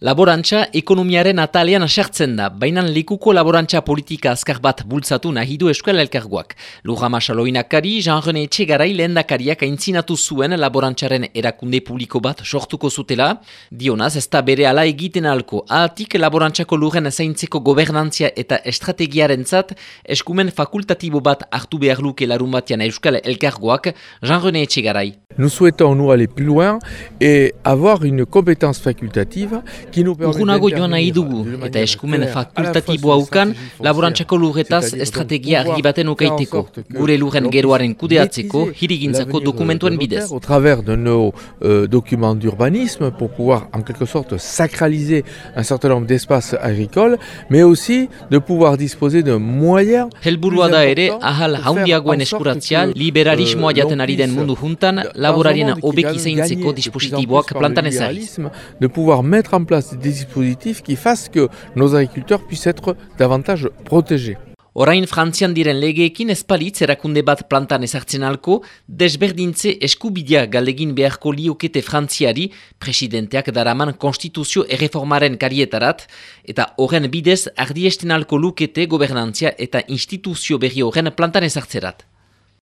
Laborantza ekonomiaren atalean sartzen da, baina likuko laborantza politika azkar bat bultzatu nahi du eskuela elkargoak. Lujama Saloinakari, Jean-René Etxegarai lehendakariak aintzinatu zuen laborantzaren erakunde publiko bat sortuko zutela. Dionaz, ez da bere ala egiten alko, ahatik laborantzako luren zaintzeko gobernantzia eta estrategiaren zat, eskumen fakultatibo bat hartu behar luke larun batean euskal elkargoak, Jean-René Etxegarai. Nous souhaitons nous aller plus loin et avoir une compétence facultative Urgunago joan nahi dugu, eta eskumen fakultatiboa ukan, laborantzako lurretaz estrategia argi baten ukaiteko, gure lurren geroaren kudeatzeko, hirigintzako dokumentuen bidez. Au travers de nos euh, documents d'urbanisme, pour pouvoir en quelque sorte sacraliser un certain nombre d'espaces agricoles, mais aussi de pouvoir disposer de moyens... Helburua da ere, ahal haundiagoen eskuratzea, liberalismoa jaten ari den mundu juntan, laborarien obeki zeintzeko dispositiboak plantan ezariz. De pouvoir mettre en place des dispositifs qui fassent que nos agriculteurs puissent être davantage protégés. Orain frantzian diren legeekin espalitz erakunde bat plantan ezartzen alko, desberdintze eskubidea galegin beharko liokete frantziari, presidenteak daraman konstituzio erreformaren karietarat, eta horren bidez ardiesten alko lukete gobernantzia eta instituzio berri horren plantan ezartzerat.